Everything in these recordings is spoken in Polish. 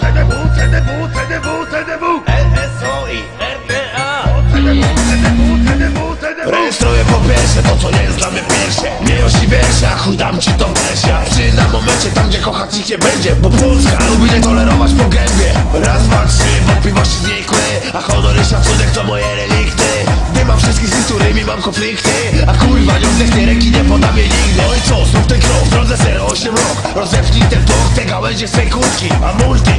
CDW, CDW! LSO i RTA CDW, CDW, CDW, CDW! Rejestruję po pierwsze to co nie jest dla mnie pierwsze. Miłość i wiersze, a chuj dam ci to wreszcie Ja przyjdę na momencie tam gdzie kochać nikt nie będzie Bo Polska lubi nie tolerować po gębie. Raz, dwa, trzy, wątpliwości znikły A honor i szacunek to moje relikty. Nie mam wszystkich, z którymi mam konflikty. A kurwa nie oddechnie ręki, nie podam jej nigdy. No i co, znów ten krok, w drodze 08 rok. Rozepnij ten tok, te gałęzie swej kurtki. A multi,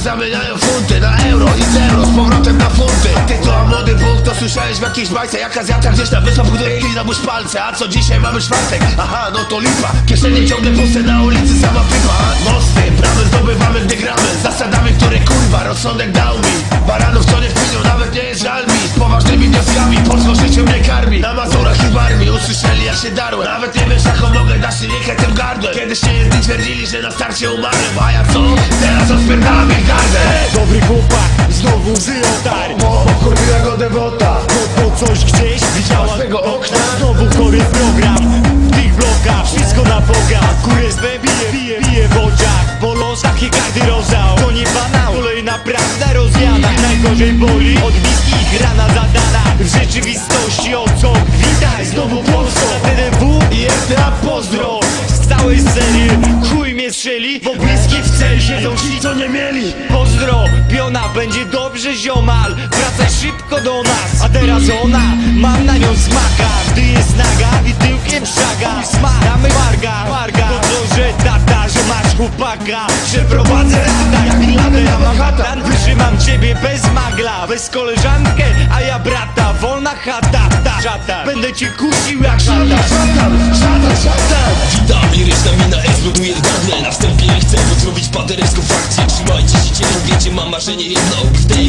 zamieniają funty Na euro i zero, z powrotem na funty. Ty to młody Bóg, to słyszałeś w jakiejś bajce Jak Azjata gdzieś na wyspach buduje na burz palce A co dzisiaj mamy czwartek? Aha, no to lipa Kieszenie ciągle puste na ulicy, sama pipa Mosty, bramy zdobywamy, gdy gramy Zasadami, które kurwa rozsądek dał mi. Baranów co nie wpinią, nawet nie jest żal poważnymi wnioskami, polską życiu mnie karmi. Na Mazurach i w armii usłyszeli jak się darłem. Nawet nie wiesz jaką mogę dać silnikę tym gardłem. Kiedyś nie jedni twierdzili, że na starcie umarłem. A ja co? Teraz odpierdalam ich gardę Dobry chłopak, znowu zyotar Bo kurwiła go dewota No to coś gdzieś widziała swego okna. Znowu chory program W tych blokach, wszystko na Boga Kurę z bije, bije, bije w oczach. Bo los takie karty rozdał To nie banał, kolejna prawda rozwiana Najgorzej boli od całej serii chuj mnie strzeli Bo bliski w celi siedzą ci co nie mieli. Pozdro, piona, będzie dobrze ziomal. Wracaj szybko do nas, a teraz ona Mam na nią smaka, gdy jest naga I tyłkiem szaga, smak, damy marga Marga, to to, że tata, że masz chłopaka Że ciebie bez magla, bez koleżankę A ja brata, wolna chata, ta, Będę cię kusił jak szatan Szatan, szatan, szatan Witam, liryczna mina eksploduje w gardle Na wstępie chcę pozdrowić paterecką frakcję. Trzymajcie się ciepło, wiecie, mam marzenie jedno w tej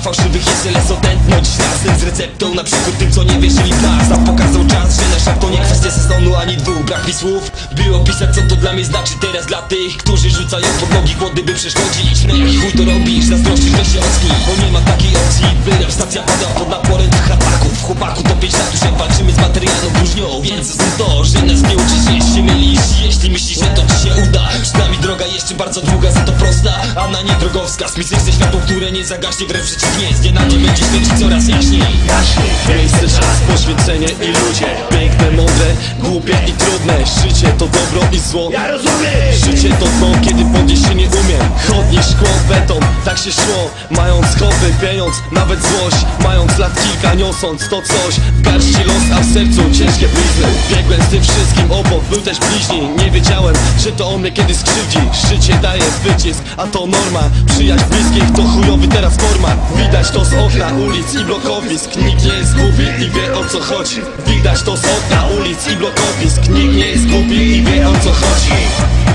fałszywych jest LSO tętno. Dziś razem z receptą na przykód tym, co nie wierzyli w nas pokazał czas, że nasza to nie kwestia sezonu ani dwóch. Brak mi słów, by opisać co to dla mnie znaczy teraz. Dla tych, którzy rzucają pod nogi głody, by przeszkodzić No i chuj to robisz, zazdrościsz to się ocknij Bo nie ma takiej opcji, by stacja pada pod naporem tych ataków Chłopaku to już jak walczymy z materialną próżnią Więc zostań to, że nas nie uczysz, jeśli mylisz Jeśli myślisz, że to ci się uda Przed nami droga jeszcze bardzo długa, za to prosta A na niej drogowska, smysł chce światło, które nie zagaśnie Wręcz przeciwnie, z dnia na dzień będzie świecić coraz jaśniej. Miejsce, czas, poświęcenie i ludzie. Piękne, mądre, głupie i trudne. Życie to dobro i zło. Ja rozumiem. Życie to dno, kiedy podnieść się nie umiem tak się szło Mając hobby, pieniądz, nawet złość. Mając lat kilka, niosąc to coś. W garści los, a w sercu ciężkie blizny. Biegłem z tym wszystkim obok, był też bliźni. Nie wiedziałem, że to on mnie kiedyś skrzywdzi. Życie daje wycisk, a to norma. Przyjaźń bliskich to chujowy teraz forma Widać to z okna ulic i blokowisk. Nikt nie jest głupi i wie o co chodzi. Widać to z okna ulic i blokowisk. Nikt nie jest głupi i wie o co chodzi